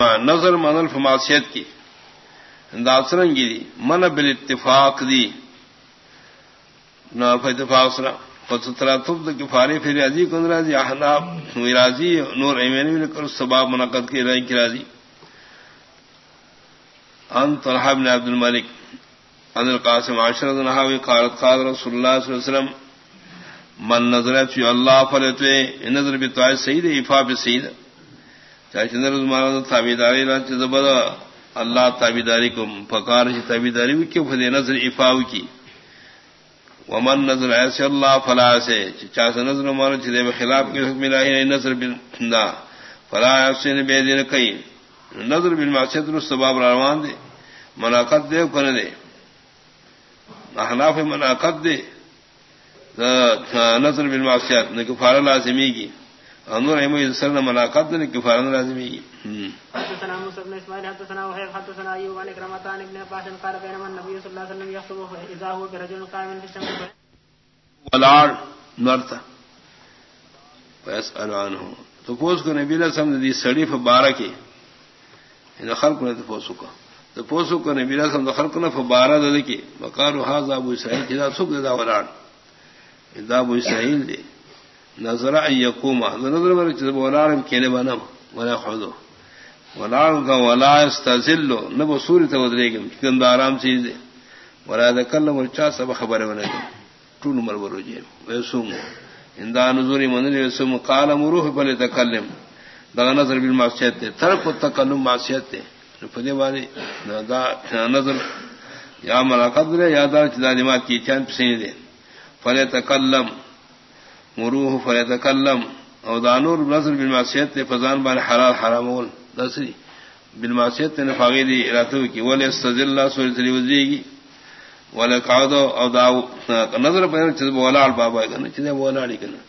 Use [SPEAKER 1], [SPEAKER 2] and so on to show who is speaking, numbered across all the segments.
[SPEAKER 1] نظر من الفماسیت کی۔ داسرنگی دی۔ من بل اتفاق دی۔ نہ اتفاق سرا۔ فترا تب کفارے پھر راضی، کن راضی۔ احناب راضی، نور ایمین کر سباب منعقد کی، رائے کی راضی۔ ان طلحہ بن عبد الملک ان القاسم عشرت نحوی قالت قال رسول اللہ صلی اللہ علیہ وسلم، من نظر فی اللہ فلتوے، نظر بتوائے سید افا بسید۔ چاہے تابیداری اللہ تابیداری کو پکار چی تابیداری بھی کیوں؟ فدے نظر افاو کی۔ ومن نظر ایسے اللہ فلا سے چاہے نظر مارا چیز خلاف کی حکم الہی نظر بالنا فلا ایسے نے بے دین کئی۔ نظر بالمعصیت رست باب روان دے۔ مناقت دے کنے دے۔ احناف مناقت دے۔ نظر بالمعصیت نے کفارہ لازمی کی۔ انور احمد سر نے ملاقات دے کہ لازمی کی
[SPEAKER 2] حدثنا موسى بن اسماعيل حدثنا وهيب حدثنا ايوب عن كرمتان ابن عباس قال بينما النبي صلى الله عليه وسلم يخطب اذا هو برجل قائم في الشمس
[SPEAKER 1] ولار نرتا۔ ويسأل عنه تو پوس کو نبی علیہ السلام دی سڑی فبارکی ان خلق نے تو پوسو کو تو پوسو کو نبی علیہ السلام خلق نے فبارہ دے کی وقالوا هذا ابو سعيد اذا سوق ذا ولار۔ اذا ابو سعيد دے نظر یقوما نظر ور چ بولارم کینه بنم ولا خذو ولا کا ولا استذل نو سوری ته ودریګم کند آرام سی دے ولا ذکلم ورچا سب خبر ونه ټول مر وروجه وسوم اندا نزوری من وسوم قال مروح بل تکلم دا نظر بالمعصیت تے ترک تکلم معصیت تے فدی والی دا نظر یا ملاقات دے یادار چدا دماغ کی چان پسین دے فل تکلم مروح فیتکلم. او دانور نظر بالمعصیت تے فزان بان حلال حرامول. دسری بالمعصیت تے نفاغی دی اراتو کی ولی استذل اللہ سوری تلی وزی گی ولی قعدو او داو نظر پر چیز بولال بابا ہے کنا چیز بولالی کنا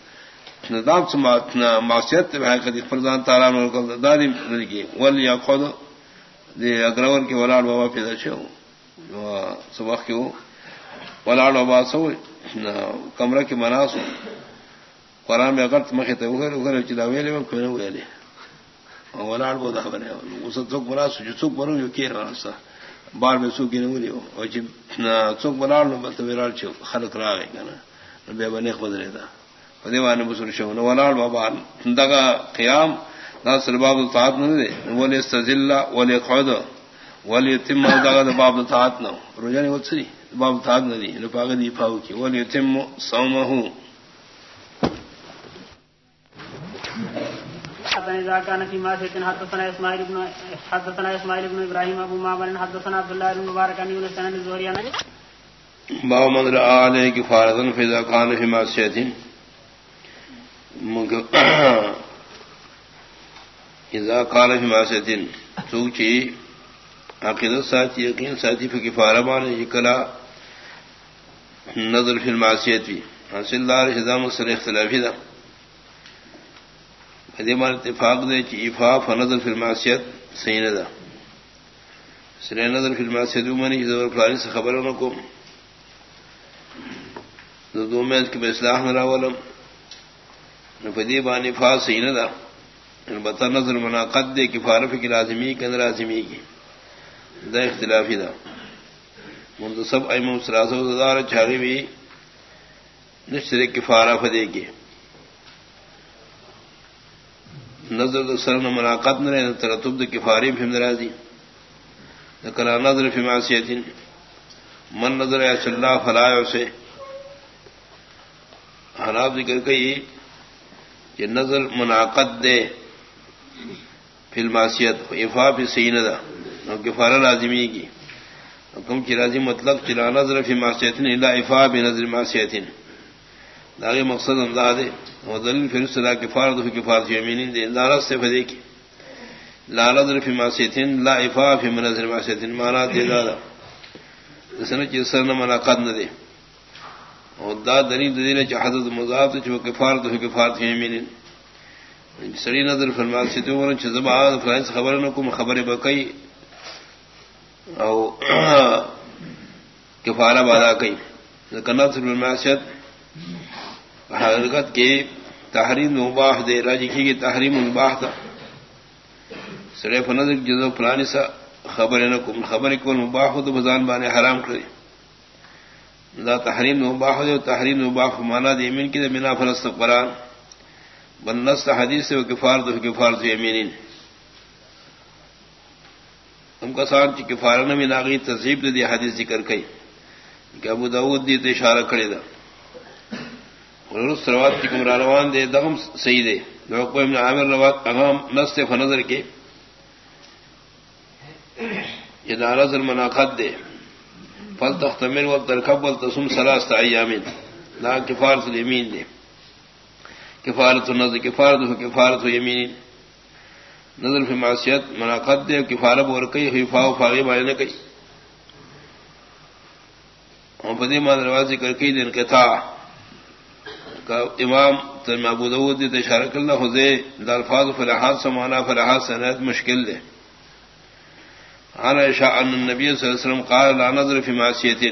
[SPEAKER 1] ندام سمات معصیت تے بحقی دی فرزان تعالیٰ نرکل دادی نرکی ولی قعدو دی اگرور کی ولال بابا پیدا چھو سبق کیوں ولال بابا سو کمرہ کی مناسو قرآن میں اگر مکھے تو اگر اگر چلا ویلے میں کوئی نہ ویلے ولاڑ بہت خبر ہے اس چوک بنا چوک بنو، جو کیر رہا بار میں سوکی نہ ملی اور جب چوک بنا لو بس ویراڑ چھو خلق را گئے نا بے بنے بدلے تھا۔ دیوان بسر شو، نہ ولاڑ بابا۔ دگا قیام، نہ سر باب الطاعت نہ دے۔ ولی استذل ولی خود ولی تم دگا باب الطاعت نہ روزانی وتسری باب الطاعت نہ دی۔ نہ پاگ دی پاو کی۔ ولی تم صومه
[SPEAKER 2] اذا كان في ما سيتن حدثنا اسماعيل بن حدثنا اسماعيل بن ابراهيم ابو معمر حدثنا عبد الله بن مبارك ان يونس بن زوريا
[SPEAKER 1] باو من را علیہ کی فارضن فضا کان فی معصیتین اذا کان فی معصیتین سوچی عقیدت ساتھی یقین ساتھی فی کفارہ بانے یکلا نظر فی المعصیت بھی حاصل دار حضام سر اختلافی دا مار اتفاق دے چی افاف نظر فی المعصیت صحیح نہ دا سر نظر فی المعصیت منی زور فلانی سے خبر نہ کو دو میں اس کے اصلاح نہ راولم. فدی بانی فا صحیح نہ البتہ یعنی نظر مناقد دے کہ فارف کی لازمی کی لازمی کی دا اختلافی دا منتصب ایمم سراسو دار چھاگی بھی نشتر کفارہ فدے کی نظر سر نہ ملاقات نہ رہے ترتب کفاری بھی ناراضی کلا نظر فی معصیت۔ من نظر یا صلی اللہ فلاح سے حناب ذکر کئی کہ نظر منعقد دے فی معصیت افا بھی صحیح نہ دا کفارہ لازمی کی حکم کی راضی مطلب چلا نظر فی معصیت الا افا بھی نظر معصیت۔ داغی مقصد امداد دلیل پھر صدا کفارت جی فی کفارت یمین دے لالت سے فدے کی لالت فی معصیتین لا افا فی منظر معصیتین مانا دے دادا جسن چی سر نہ ملاقات نہ دے۔ اور دا دلیل دلیل چی حضرت مضاف تے چو کفارت فی کفارت یمین جی سری نظر فرما سیتے ورن چی زبا فلائن سے خبر نہ کم خبر بکئی۔ او کفارہ بادا کئی۔ کنات فرماسیت حقیقت کے تحریم مباح دے، راجی کی تحریم مباح تھا سڑے فنز جدو پلانی سا خبر نہ کم، خبر کو مباح ہو تو بزان بانے حرام کرے۔ دا تحریم مباح دے، تحریم مباح مانا دے یمین کی دے بنا فرست قرآن بنس حدیث سے وہ کفار تو کفار تو یمین ہم کا سار کی کفار نے بھی ناگی تہذیب دے، دی حدیث ذکر کئی۔ کہ ابو داود دی تو اشارہ کھڑے دا۔ روات کی کمرا روان دے دغم صحیح دے۔ ابن عامر روات اغام نس فنظر کے۔ یہ ناراض المناخت دے۔ فل تختمر و ترکب التسم سلاست ایامین۔ لا کفارت الیمین دے۔ کفارت النظر، کفارت ہو کفارت ہو یمین۔ نظر فی معصیت مناقت دے کفارت اور کئی، خفا و فاغی مانے نہ کئی۔ ہم پدی مان روازی کر کئی دن کے تھا امام تن ابو داود دے اشارہ کرنا ہو الفاظ فلحات سمانا فلحات سنت مشکل دے۔ عن عائشہ ان النبي صلی اللہ علیہ وسلم قال، لا نظر في معصیت۔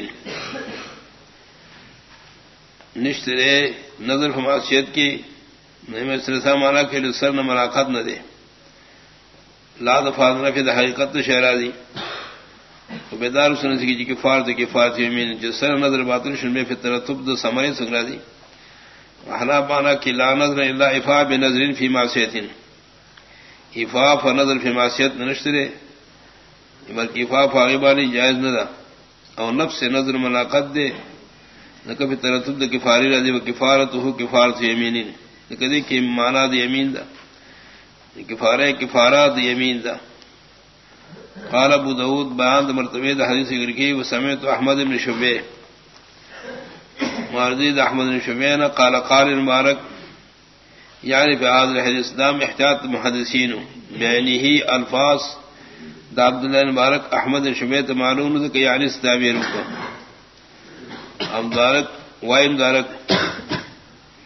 [SPEAKER 1] نشترے نظر في معصیت کی نہیں میں سرسا مانا کہ سر نہ ملاقات نہ دے۔ لا دفاع نہ پھر حقیقت شہرازی بیدار سن سی جی کفار دے، کفار تھی امین۔ جس سر نظر باطن شن میں پھر ترتب دو سمرے سنگرا دی۔ وحنا بانا کہ لا نظر الا افا بنظر فی معصیت. افا فنظر فی معصیت نشترے بلکہ افاف آگے جائز نہ دا اور نفس نظر ملاقت دے. نہ کبھی ترتب کفاری رضی و کفارت ہو کفارت یمین نہ کدی کہ مانا د یمین دا. کفار کفارات یمین دا. قال ابو داود بیان مرتبہ حدیث ذکر کی وہ سمیت احمد بن شبے مارزید احمد بن قال قال مبارک یعنی فی هذا الحديث دام احتیاط محدثین یعنی ہی الفاظ دا عبداللہ مبارک احمد شمیت معلوم کہ یعنی ستابیر کو ام دارک وائم دارک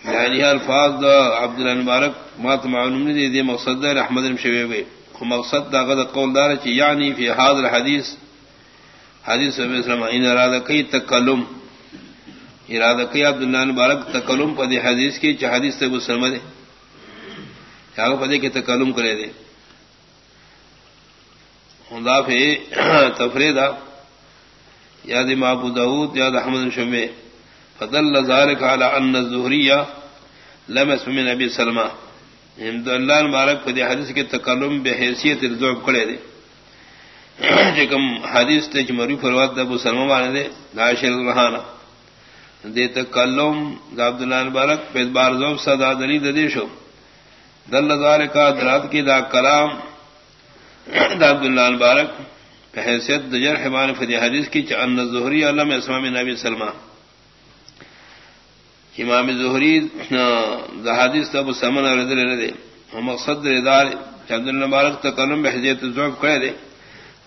[SPEAKER 1] یعنی الفاظ دا عبداللہ مبارک مات معلوم نہیں دے مقصد دا احمد شبیب مقصد دا غد قول دار چی یعنی فی حاضر حدیث حدیث علیہ السلام ان ارادہ کئی تکلم۔ ارادہ کئی عبداللہ مبارک تکلم پا دی حدیث کی چی حدیث تک سلم دے۔ چاہو پدے کہ تکلم کرے دے۔ ہندا پہ تفریدا یاد مابو داود، یاد احمد شمع۔ فضل ذلك على ان الظهريه لم اسم من ابي سلمہ۔ حمد اللہ مبارک فدی حدیث کے تکلم بے حیثیت الذوب کڑے دے۔ جکم حدیث تے مری فروات ابو سلمہ والے دے عائشہ رضی دے تکلم عبد اللہ مبارک پہ بار ذوب صدا دلی دے دل ذلك درات کی دا کلام عبد اللہ مبارک حیثیت دجر حمان فدی حدیث کی چن ظہری علم اسمام نبی سلمہ۔ امام ظہری حدیث تب سمن اور دے۔ مقصد ردار عبد اللہ تکلم حیثیت ذوب کرے دے۔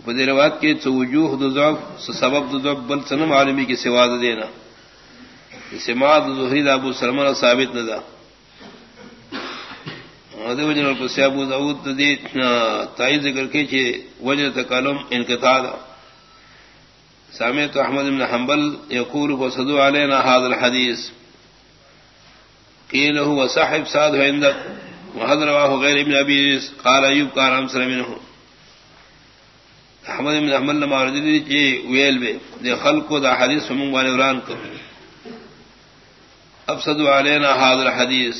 [SPEAKER 1] فدی روات کے وجوہ ذوب سبب ذوب بل سنم عالمی کی سواد دینا۔ سماعت ظہری دا ابو سلمان ثابت نہ دا وجن کو سیابو داود دی تائید ذکر کی چھ وجہ تکلم انقطاع دا سامعت احمد بن حنبل یقول وصدو علینا هذا الحديث قيل هو صاحب سعد عندك وهذا رواه غير ابن ابي قال ايوب كان امسر منه۔ احمد بن حنبل لما رضی دی چھ ویل بے۔ دی خلق دا حدیث من والے وران کو افسدوا علينا هذا الحديث.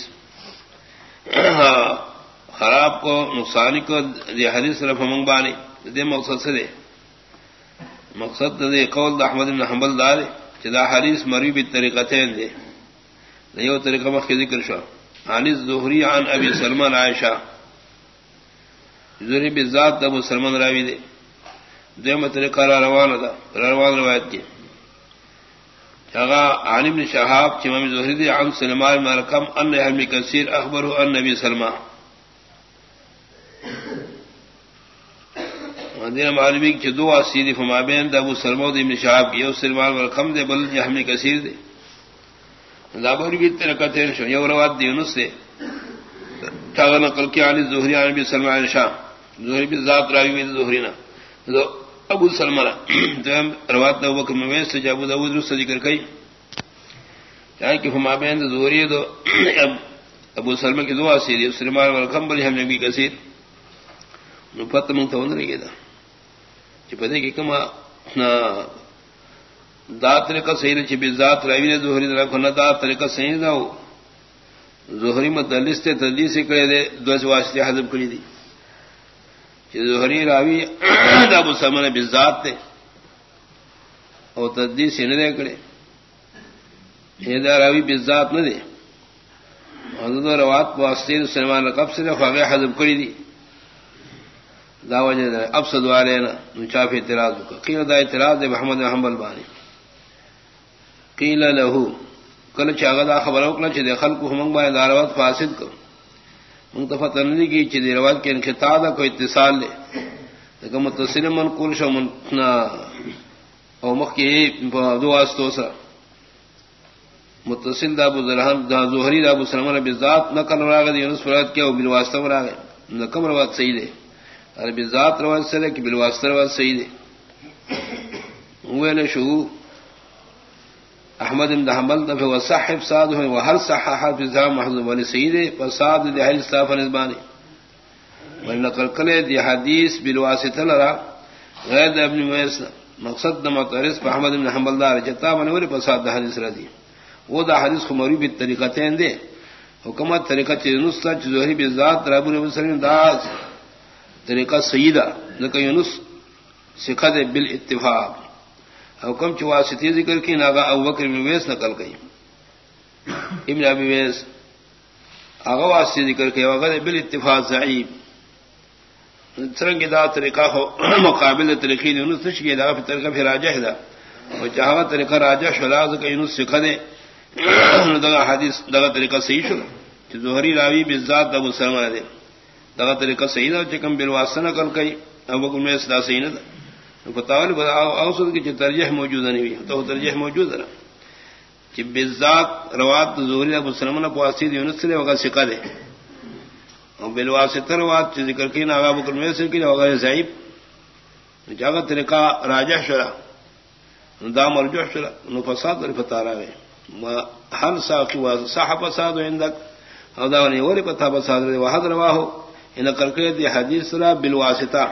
[SPEAKER 1] خراب کو، نقصان کو دے حدیث رف منگبانی دے مقصد سے دے. مقصد دے قول دا احمد بن حنبل دار چدا حدیث مری بھی طریقہ تین دے. نیو طریقہ مخ ذکر شو. حدیث ظہری عن ابی سلمان عائشہ. ظہری بالذات ابو سلمان راوی دے. دے طریقہ روان دا روان روایت کی. عن ابن شهاب امام زهري عن سلمان بن رقم ان ابن كثير اخبره ان نبي سلمان دین معلومی کہ دو اسیدی فما بین دا ابو سلمہ ابن شهاب کی او سلمان بن رقم دے بل ابن كثير دے دا دابر بھی ترکتے شو، یو روات دی انس سے تاغ نقل کی، عن زہری، عن ابي سلمان شام زہری بھی ذات راوی بھی زہری نا. ابو سلمان روات ابو بکر میں سے ابو داؤد رس ذکر کئی چاہے کہ ہم ابین زوری دو ابو سلمہ کی دعا سی سلمان والکم بلی ہم نبی کثیر. پت منگ تو لگے دا پتے کہ کما دا طریقہ صحیح رہی چی ذات راوی نے زہری دا رکھو نا دا طریقہ صحیح نہ ہو زہری مدلس تے تدلیس کرے دے دو واسطے حضب کری دی زہری راوی دا ابو سمن بذات تے، او تدلیس سے نہ دے کرے۔ یہ دا راوی بذات نہ دے حضرت روات واسطے سلمان رقب سے رکھو حضب کری دی۔ دا وجہ دے اب سدوارے نا چاف اعتراض کو قیل دا اعتراض دے محمد حنبل بانی۔ قیل له، کل چاغ دا خبر او کل چ دے خلق ہم با داروات فاسد کو منتفت نہیں کی چ روایت کے انقطاع دا کوئی اتصال لے کہ متصل من کل شو، من او مخ کی دو واسطو سا متصل دا ابو ذرحان دا ظہری دا ابو سلمان بذات نقل راغ دی یونس فرات کیا او بالواسطہ راغ نہ روایت صحیح دے عربی ذات روایت سے کہ بالواسطہ روایت صحیح دے ہوئے نے شو احمد بن حنبل دفع وصحب صاد ہوئے وہر صححہ فی ذام محضوب علی سید فصاد دی حل صاف نسبانی ولنقل کلے دی حدیث بالواسطہ لرا غیر ابن مویس مقصد دا متعرض احمد بن حنبل دار جتا منوری فصاد دا حدیث ردی وہ دا حدیث خموری بھی طریقتین دے۔ حکمت طریقہ چیز نستا چیز ظہری بذات رب نے العالمین دا طریقہ سیدہ نہ یونس سکھا دے بال اتفاق حکم چوا ستی ذکر کی ناگا ابو بکر بن ویس نقل گئی ابن ابی ویس. آگا واسطے ذکر کے وغیرہ بال اتفاق ضعیب سرنگ دا طریقہ ہو مقابل طریقے یونس نش کی دا طریقہ پھر راجہ دا. اور جہاں طریقہ راجہ شلاز کا یونس سکھا دے. دگا حدیث دگا طریقہ صحیح شلا ظہری راوی بزاد ابو سلمان دے. دغه طریقہ صحیح ده چې کوم بل واسنه کول کوي او کوم نه صدا صحیح نه ده په تاول به اوسط کې چې ترجیح موجود نه وي ته ترجیح موجود ده چې بذات روات زوري ابو سلمان په واسطه دی یونس سره وګه ثقه ده او بل روات ذکر کین هغه ابو کلمه سره کې هغه ضعیف جاګه طریقہ راجح شرا دا مرجح شرا نو فساد ور پتا راغی ما هل ساقي وصحب فساد عندك او دا ونی وری پتا فساد ور وحد رواه ان کر کے دی حدیث را بالواسطہ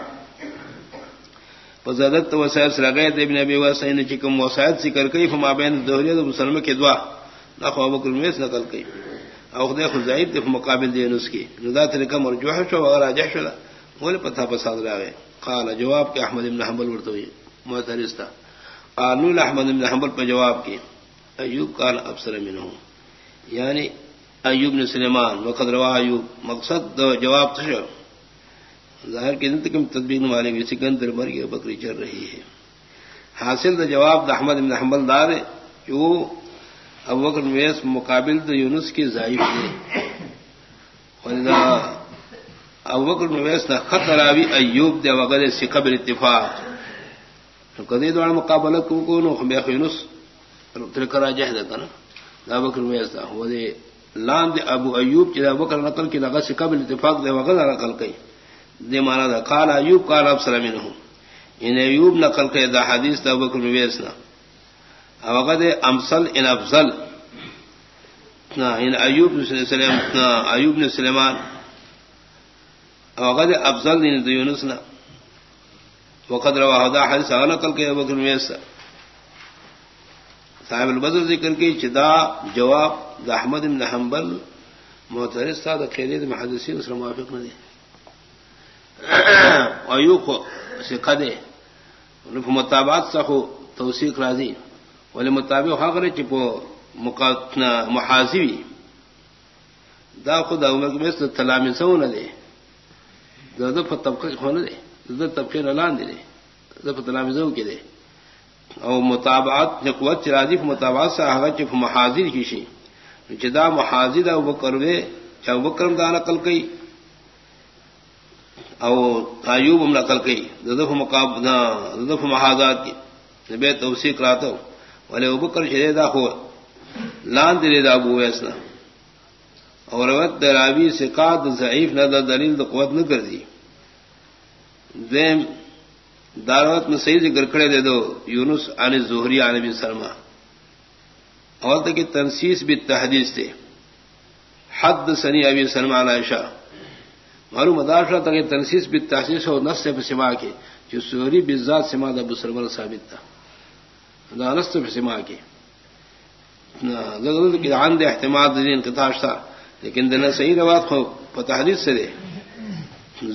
[SPEAKER 1] فزادت وسائل سرغیت ابن ابي واسین یعنی چکم وسائل ذکر کئی فما بین دوریہ و مسلم کے دعا. نخوا بکر میس نقل کئی. او خدای خود زائد دی مقابل دی نس کی. ندا طریقہ مرجوح شو وغیر راجح شو مول پتہ پسند راوے قال، جواب کہ احمد بن حنبل ورتوی معترض قانون احمد بن حنبل پر جواب کی ایوب قال، ابصر منه یعنی ایوب نے سلیمان وقت روا ایوب. مقصد دو جواب تشو ظاہر کے دن تکم تدبیر والے بھی سکندر مر گیا بکری چل رہی ہے۔ حاصل دا جواب دا احمد بن حنبل دار ہے کہ وہ ابو بکر ویس مقابل دا یونس کی ضعیف ہے۔ ابو بکر ویس نہ خط راوی ایوب دے وغیرہ سے قبل اتفاق کدی دوڑ مقابلہ کو کو نو ہم یونس ترکرا جہد کا نا۔ ابو بکر ویس دا۔ وہ دے لان دے ابو ایوب چلا بکر نقل کی لگا سے قبل اتفاق دے وغیرہ نقل کئی۔ دے مانا دا قال ایوب قال اب سلام ہوں ان ایوب نقل کئی دا حدیث دا بکر ویسنا وقت امسل ان افضل. ان ایوب سلیم ایوب نے سلیمان. وقت افضل ان یونسنا وقت روا دا حدیث نقل کئی بکر ویسنا صاحب البدر ذکر کی چدا جواب دا احمد بن حنبل، معترض تھا دا خیریت محدثین اس موافق نہ دے ایو کو سکھا دے مطابات سخو توثیق راضی. ولی مطابق حق چپو محاذی دا خود عمر کے میں تلامی سو نہ دے دا طبقہ ہونے دے طبقے نہ لان دے دف تلامی سو کے دے او مطابعات قوت چرادی مطابعات سے آگا چف محاذر کی شی جدا محاذر او بکروے چاہ بکرم دا نقل کئی. او ایوب ہم نقل کئی. ددف مقاب ددف محاذات کی. نبی توسیق راتو. ولے ابو بکر دا ہو لان دلے دا ابو ویسنا اور روت دراوی سے ضعیف نہ دلیل دا قوت نہ کر دی. دیم داروت میں صحیح ذکر کھڑے دے دو یونس عن زہری عن نبی سلمہ. اور تک تنسیس بھی تحدیث تھے حد سنی ابی سلمہ عائشہ. معلوم مدارشہ تک تنسیس بھی تحسیس اور نس سے سما کے جو سوری بزاد سما ابو سرمر ثابت تھا۔ نس سے سما کے آن دے احتماد دین کتاش تھا، لیکن دن صحیح روات کو پتحدید سے دے۔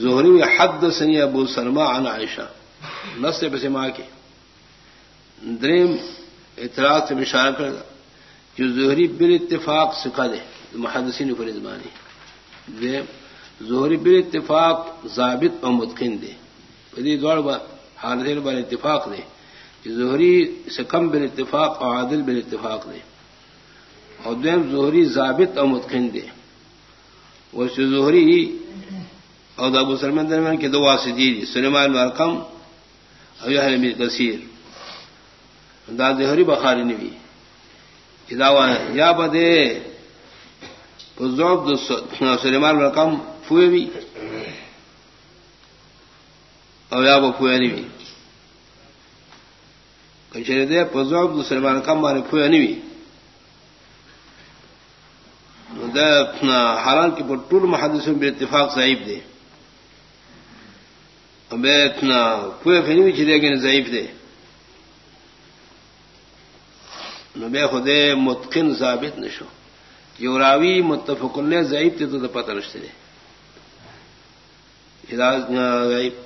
[SPEAKER 1] زہری حد سنی ابو سلما عن عائشہ۔ نس سے سما کے دریم اعتراض سے اشارہ کر، جو زہری بال اتفاق سکھا دے، محدثین پر ازمانی دریم زہری بال اتفاق ضابط اور متقن دے۔ پدی دوڑ حالت بال اتفاق دے زہری سے کم بال اتفاق اور عادل بال اتفاق دے۔ اور دیم زہری ضابط اور متقن دے۔ وہ زہری اور ابو سلمان درمیان کے دو واسطی دی، سلیمان مرکم اور یہ کثیر۔ دا زہری بخاری نبی داوا یا بدے سلیمان مرکم فوئے بھی اور یا بفویا نہیں بھی کچھ دے پزوب سلیمان کم مارے فویا نہیں بھی حالان کی ٹول محدث بے اتفاق ضعیف دے بے اتنا پوئے پھر بھی چلے گئے ضعیف دے بے خدے متقن ثابت نشو. جو راوی متفق نے ضعیف تھے تو پتہ نشتے دے۔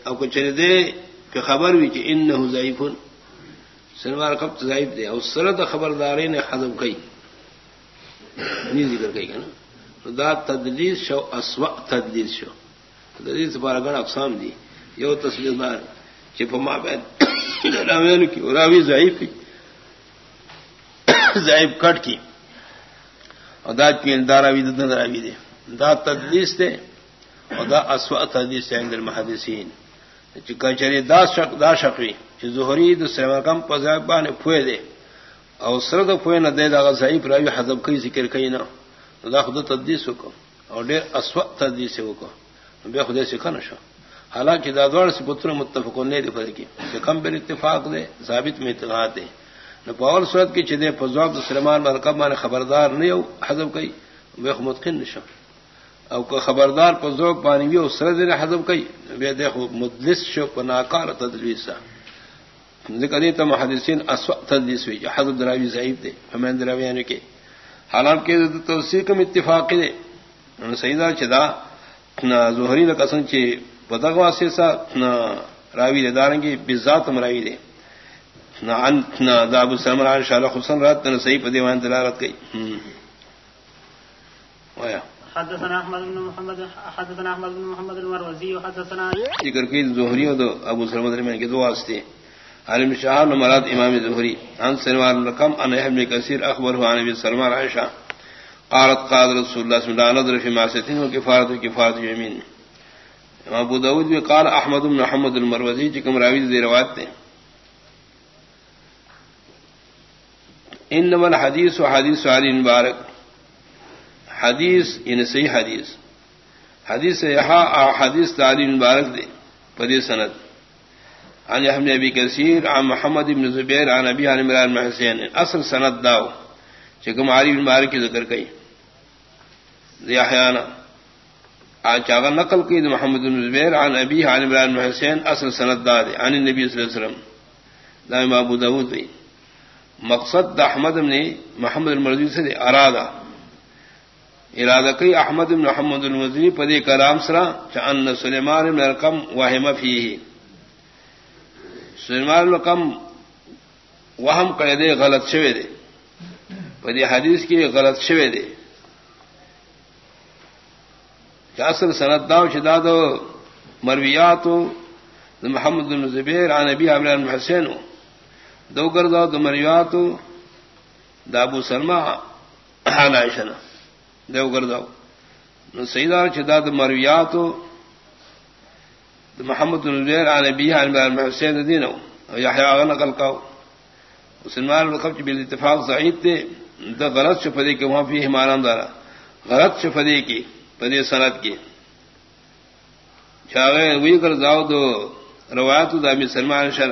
[SPEAKER 1] اب کو چلے دے کہ خبر بھی کہ ان نہ ضعیف سنوار کب ضعیف دے۔ اور سرد خبرداری نے حضم کئی۔ نہیں ذکر کئی کہ نا دا تدلیس شو اسوا تدلیس شو۔ تدلیس بارہ گڑھ اقسام دی۔ یو تصویر بار چپ ماں بہن کی، راوی ضعیف کی۔ ضعیف کٹ کی۔ اور دا کی داراوی داراوی دے، دا تدلیس دے اور دا اسوا تدلیس عند المحدثین۔ چکچری دا شک دا شقوی۔ چې زهری د سرمکم په ځای باندې پوهه دے۔ او سره د پوهه نه دے دا ضعیف راوی حذف کوي ذکر کوي نه دا خود تدلیس وکړه او ډېر اسوا تدلیس وکړه بیا خدای څخه کنه شو۔ حالانکہ دادوڑ سے پتر متفق نے دفر کی۔ کہ کم بر اتفاق دے، ثابت میں اتفاق دے۔ نہ پاول صورت کی چدے فضوق سلمان مرکب مان خبردار نہیں ہو حضب کئی بے متقن نشم او کو خبردار فضوق پانی بھی سر دن حضب کئی بے دیکھو مدلس شو ناکار تدلیس ذکر تو محدثین اسوا تدلیس ہوئی حضب دراوی ضعیف دے ہمیں دراوی یعنی کہ حالانکہ توسیع کم اتفاق دے ان سیدہ چدا ظہری نہ قسم چی بدغوا سے سا راوی دے داریں گے بزات مراوی دے نہ نہ داب سلمان شاہ حسن رات نہ صحیح پدی وہاں دلالت گئی.
[SPEAKER 2] حدثنا احمد بن محمد حدثنا احمد بن محمد المروزي وحدثنا
[SPEAKER 1] ذکر کی زہری و ابو سلمہ درمیان کے دو واسطے۔ عالم شاہ مراد امام زہری۔ عن سلمان رقم ان ابن کثیر اخبر نبی سلمان عائشہ قالت قال رسول الله صلى الله عليه وسلم في معصيته وكفاره كفاره يمين ابو داود میں قال احمد بن محمد المروزی چکم راوی دے روایت انما الحديث وحديث علي مبارك. حدیث ان صحیح حدیث حدیث یہاں حدیث علي مبارک دے پدی سند. عن يحيى ابي كثير، عن محمد بن زبير، عن ابي عن عمران بن حسين. اصل سند داو چکم علي بن مبارک کی ذکر کئی یحیانا چاغ نقل کی محمد بن زبیر عن ابی عن عمران بن حسین اصل سند دا داد عن النبی صلی اللہ علیہ وسلم. دائم ابو داود بھی مقصد دا احمد بن محمد المرضی سے ارادہ۔ ارادہ کئی، احمد بن محمد المزنی پدی کلام سرا چان سلیمان بن القم وہم فیہ۔ سلیمان بن کم وہم کرے دے غلط شوے دے۔ پدی حدیث کی غلط شوے دے۔ اصل سند داو شداد مرویات محمد بن زبیر عن نبی عمران بن حسین دو گردا دو دابو سلمہ عن عائشہ دو گردا سیدار شداد مرویات محمد بن عن نبی عمران حسین دینو یحیاء نقل کاو مسلمان القبج بالاتفاق تھے دا غلط شفدے کے وہاں بھی ہمارا دارا۔ غلط شفدے کی پدی سنت کی چاہے وہی کر جاؤ دو روایت دامی سلمان شر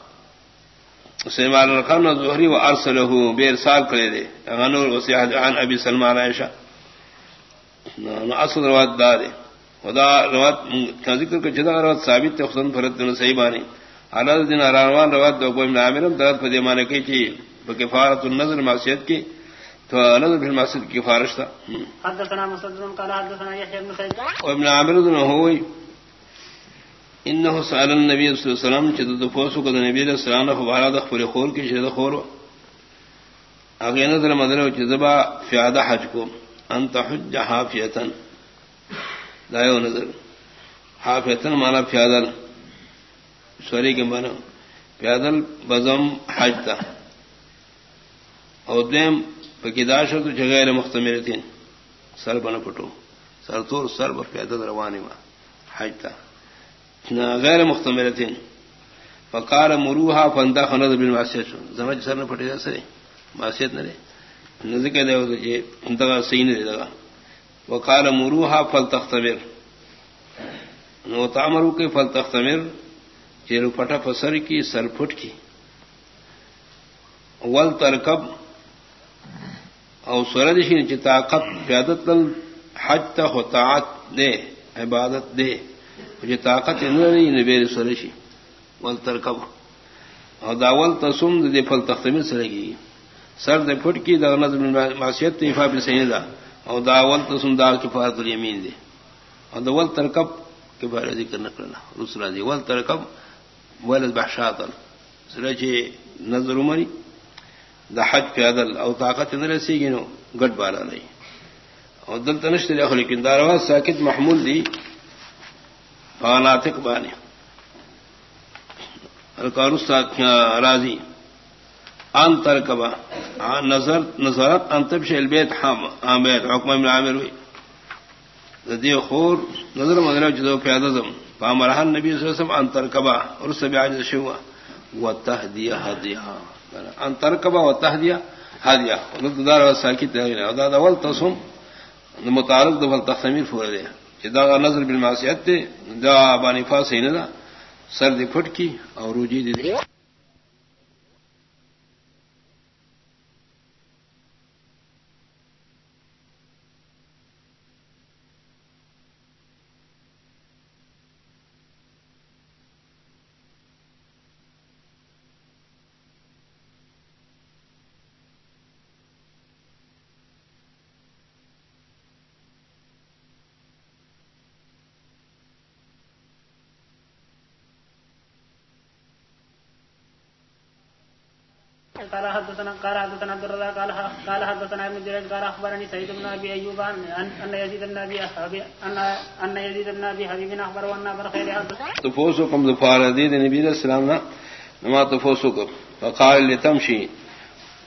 [SPEAKER 1] سلمان القمنا زہری و ارسلہ بیر سال کرے دے۔ غنور وسیحت عن ابی سلمان عائشہ اصل روات دا دے۔ خدا روات ذکر کا جدا روات ثابت تے خصن فرد دن صحیح بانی۔ حالات دن اراروان روات دو کوئی نامرم درد پا دیمانے کی چی بکفارت النظر معصیت کی تو نظر فی المعصیت کی فارش تھا
[SPEAKER 2] حدثنا مصدرن قال حدثنا يحيى بن
[SPEAKER 1] وابن عامر دن ہوئی۔ انه سأل النبي صلى الله عليه وسلم چه دو فوسو کد نبی علیہ السلام نے فبارا د خپل خور خور کی شد خور اگے نظر مدر چه زبا فیاده حج کو. انت حج حافیتن دایو نظر حافیتن مانا پیادل سوری کے مانا. پیادل بزم حج تھا اور دیم پکیداش تو جگہ مختمر تھی سر بن پٹو. سر تو سر پر پیادل روانی ماں حج تھا غیر مختمر تھی پکار مروہا فندا خند بن واسیت زمج سر نے پٹے جا سر معاشیت نہ رے نظر کے دے دگا صحیح نہیں دے دگا وقال مروها فلتختمر. نو تامرو کے فل تختمر چیرو پٹا پسر کی، سر پھٹ کی. ول ترکب. او سردشی چی طاقت پیادت حج تا طاعت دے، عبادت دے. مجھے طاقت نری نبیر سرشی ول ترکب. او دا ول تسم دے فل تختمر سرگی سر دے پھٹ کی دا نظر معصیت ایفا بھی سیدہ او داول تو سن دال کفارت الیمین دے او داول ترکب کفارت ذکر نکلنا رسول دی ول ترکب ولد بحشات سره چې نظر عمري د حج په عدل او طاقت نه رسیږي نو ګډ بالا نه او دلته نشته له لیکن داروا ساکت محمول دی. فاناتق باندې الکارو ساکت راضی۔ ان ترکبا نظر نظرت ان تبش البيت حام عامر حکم ابن عامر ہوئی۔ ذی خور، نظر مدر جدو پیاده زم۔ فامرها النبي صلی الله علیه وسلم ان ترکبا اور سب عاجز شوا وتهديه هديا ان ترکبا وتهديه هديا ودار ساکت ہے دا اول تصم متعلق دو تخمیر فور دے جدا نظر بالمعصیت دا بانی فاسینہ سر دی پھٹ کی اور روجی دی
[SPEAKER 2] قال حدثنا قال حدثنا عبد الله قال قال حدثنا ابن جريج، قال اخبرني سعيد بن ابي ايوب ان يزيد بن ابي اصحاب ان ان يزيد بن ابي حبيب اخبر وان ابر خير حدث
[SPEAKER 1] تفوسو كم ظفار دي النبي صلى الله عليه وسلم ما تفوسو كم فقال لتمشي.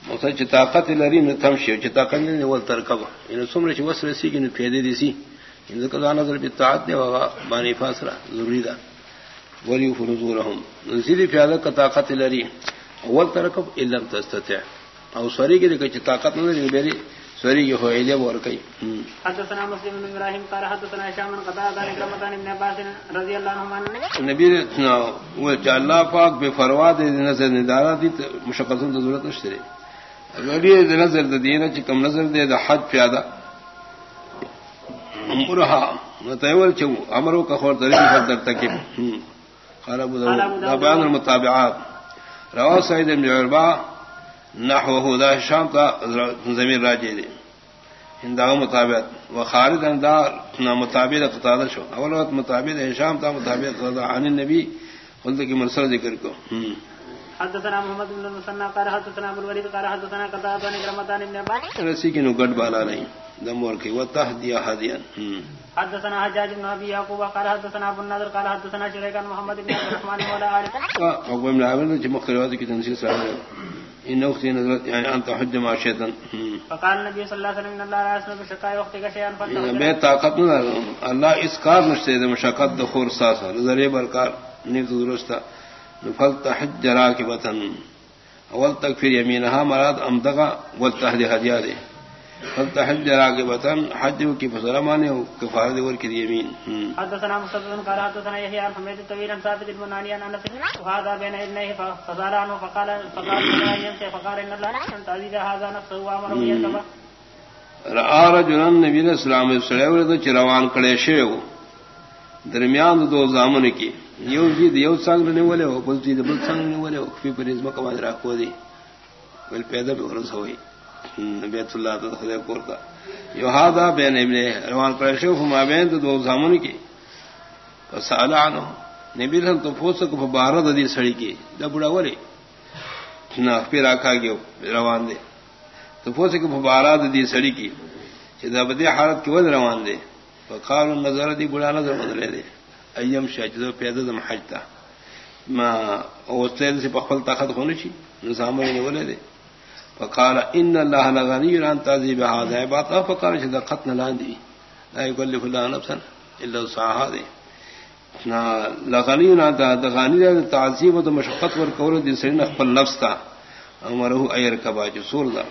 [SPEAKER 1] مصج طاقت لري نہ تمشي چ طاقت نے ول ترکب ان یعنی سمر چ وسر سی کہ پیدے دی سی. یعنی ان کا نظر بالطاعت نے وغا بانی فاسرہ ضروری دا. ولی فرزورهم نزيد في هذا طاقت لري اول ترکب علم تستطيع او سوری کی دیکھ طاقت نہ دی میری سوری کی ہو علم اور کئی.
[SPEAKER 2] حدثنا مسلم بن ابراهيم قال حدثنا هشام بن قتادة عن كلمتان ابن عباس رضي الله عنهما
[SPEAKER 1] نبی وہ اللہ پاک بے فروا دے نظر ندارا دی مشقت کی ضرورت نشتے نبی دے نظر دے دینا چ کم نظر دے دا حج پیادا امرها متول چو امرو کا خور طریقہ در تک قال ابو داود بیان المتابعات. روا سعید بن عربا نحوه دا شام تا زمین راجی دی ہندا مطابق. و خالد اندار مطابق قطادہ شو. اول وقت مطابق شام تا مطابق قطادہ عن النبی. قلت کی مرسل ذکر کو.
[SPEAKER 2] حدثنا محمد بن المثنى قال حدثنا ابو الوليد قال حدثنا قتادة عن كرمتان ابن عباس.
[SPEAKER 1] رسی کی نو گڈ بالا نہیں. دم ور کی وتهدیا هديا
[SPEAKER 2] حدثنا حجاج بن ابي يعقوب قال حدثنا ابو النضر قال حدثنا شريك محمد بن عبد الرحمن ولا عارف
[SPEAKER 1] ابو ابن عامر نے مختلف کی تنسیل سے ان اختی نظرت یعنی انت حج ما شیطن
[SPEAKER 2] فقال النبي صلى الله عليه وسلم ان الله لا يسمع بشقاء وقتك شيئا
[SPEAKER 1] بے طاقت نہ اللہ اس کار نشتے دے مشقت دخور ساسا. نظر برکار نیت درستا فل تحج راکبتن اول تک پھر یمینہا مراد امدغا والتحد حدیہ دے فلتحج راغبتن حج کی فسرا مانے کفار دے ور کی یمین.
[SPEAKER 2] حدثنا مسدد قال حدثنا يحيى عن حميد الطويل عن ثابت البناني عن انس. وهذا بين فصار عنه فقال فقال يمشي فقال ان الله تعالى هذا نفسه وامر
[SPEAKER 1] را رجل النبي صلى الله عليه وسلم چروان کڑے شیو. درمیان دو زامن کی. یو جی یو سنگ نے ولے ہو بل جی بل سنگ نے ولے ہو. پھر پرزما کما رکھو دی. بل پیدا بھی ورس ہوئی بیت اللہ تو خدای کورتا یو ہادا بین ابن روان پرشو ہما بین تو دو زامن کی۔ فسال عنہ نبی رحم تو پوس کو بارہ دی سڑی کی۔ دا بڑا ولی۔ نہ پھر آکھا گیو روان دے۔ تو پوس کو بارہ دی سڑی کی۔ چدا بدی حالت کی ود روان دے۔ فقال النظر دی بڑا نظر بدلے دے۔ ایم شاجدو پیدا دم حج تا۔ ما اوستیل سے پخل طاقت ہونے چی۔ نظام نے یعنی ولے دے۔ فقال ان الله لغني عن تعذيب هذا. بات فقال اذا قتنا لاندي لا يكلف الله نفسا الا وسعها دي نا لغني عن تعذيب و مشقت ور کول دي سن خپل نفس تا امره اير کبا جو سور دا